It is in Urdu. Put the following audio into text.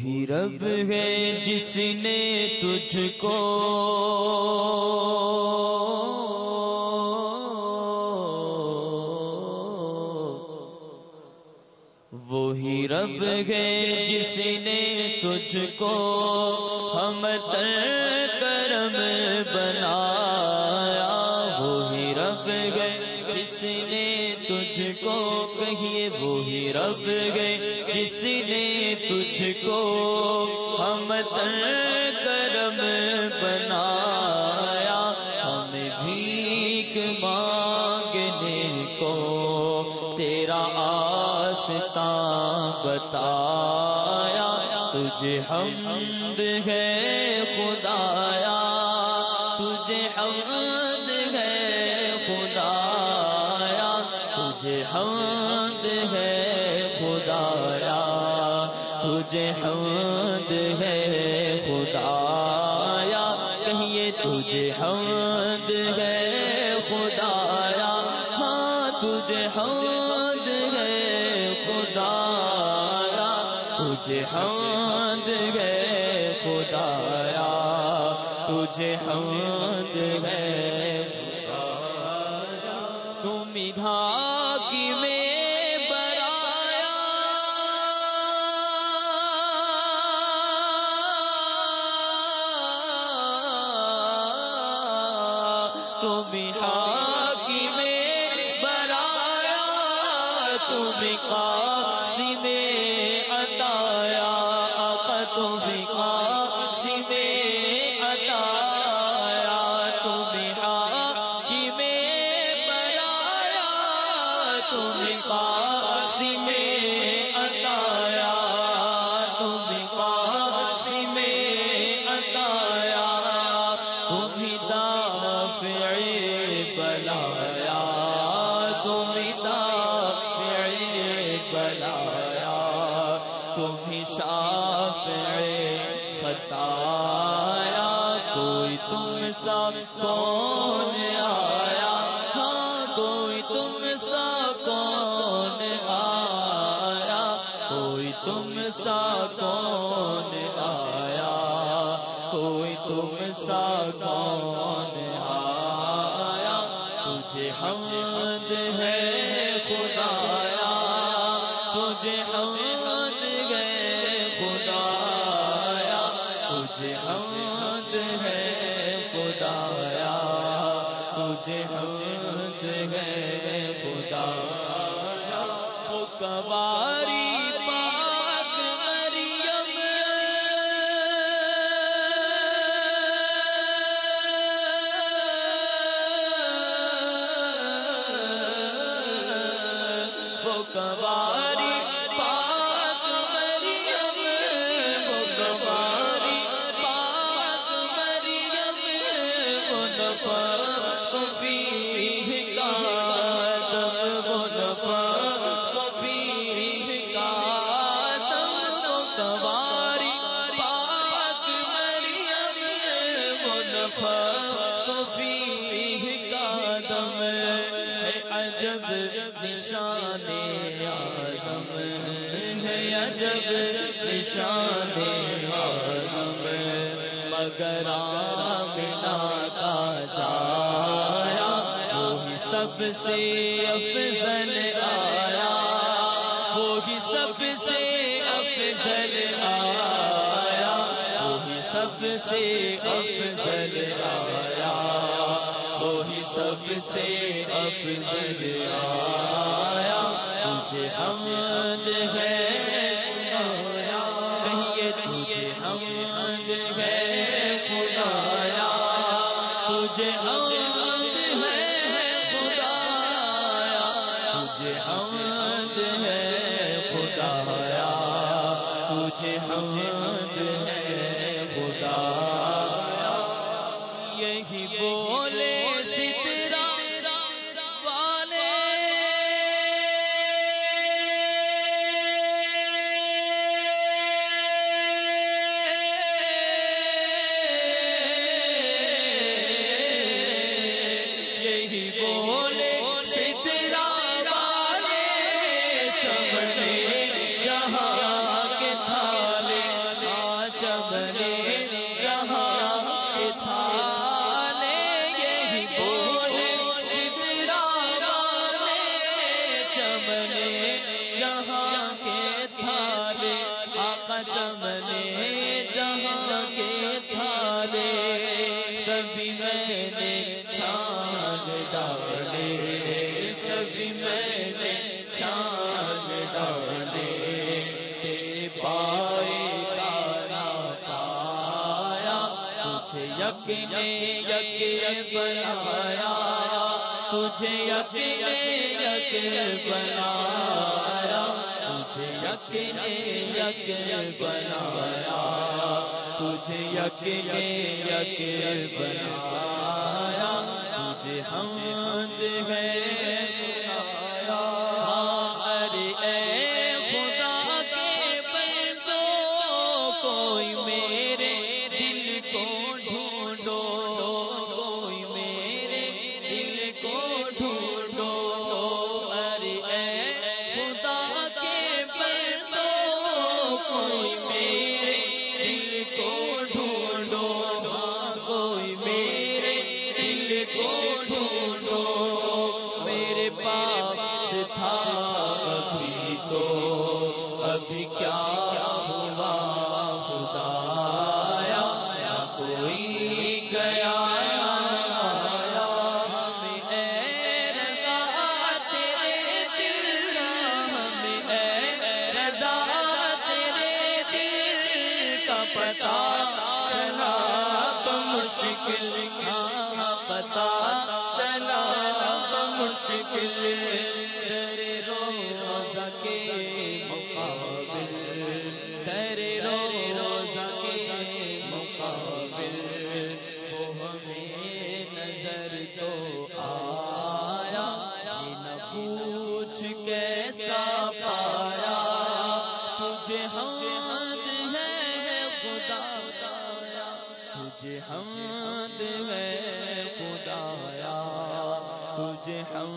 وہی رب ہے جس نے تجھ کو وہی رب ہے جس نے تجھ کو ہم تر کرم بنایا وہی رب ہے جس نے تجھ کو ہم کرم بنایا، ہم بھیک مانگنے کو تیرا آستا بتایا، تجھے حمد ہے حمد ہے خدایا تجھے حمد ہے خدایا کہیے تجھے حمد ہے خدایا ہاں تجھے حمد ہے خدایا تجھے حمد ہے خدایا تجھے حمد ہے تم دھاگی تم قاسی میں عطایا، آقا تم قاسی میں عطایا تم حاکی میں برایا تم میں عطایا تم قاسی میں عطایا تم دافع بلایا سا کون آیا؟ ہاں کوئی تم سا کون آیا؟ کوئی تم سا کون آیا؟ کوئی تم سا کون آیا؟ تجھے حمد ہے خدایا، تجھے حمد ہے خدایا، تجھے حمد ہے خدایا تجھے حمد ہے خدایا وہ کباری پاک وہ نفا کا دم نشان ہے مگر آمنا کا جایا وہی سب سے افضل آیا، وہی سب سے افضل سب سے افضل آیا۔ وہی سب سے افضل آیا۔ تجھے حمد ہے۔ کہیے تجھے حمد ہے۔ خدایا، تجھے حمد ہے۔ خدایا، تجھے حمد ہے۔ خدایا، تجھے حمد ہے۔ چمنے جہاں کے تھالے آقا چمنے جہاں کے تھالے سبھی میں نے چھان ڈالے، سبھی میں نے چھان ڈالے پائے تارا پایا کچھ یقین یقین بنایا تجھے یقین یقین بنایا، تجھے یقین یقین بنایا، تجھے یقین یقین بنایا، تجھے حمد ہے۔ مشکل ہاں پتا چلا ہاں، مشکل۔ تیرے روزہ کے مقابل تیرے روزہ کے مقابل۔ تجھے ہم ہے خدایا تجھے ہم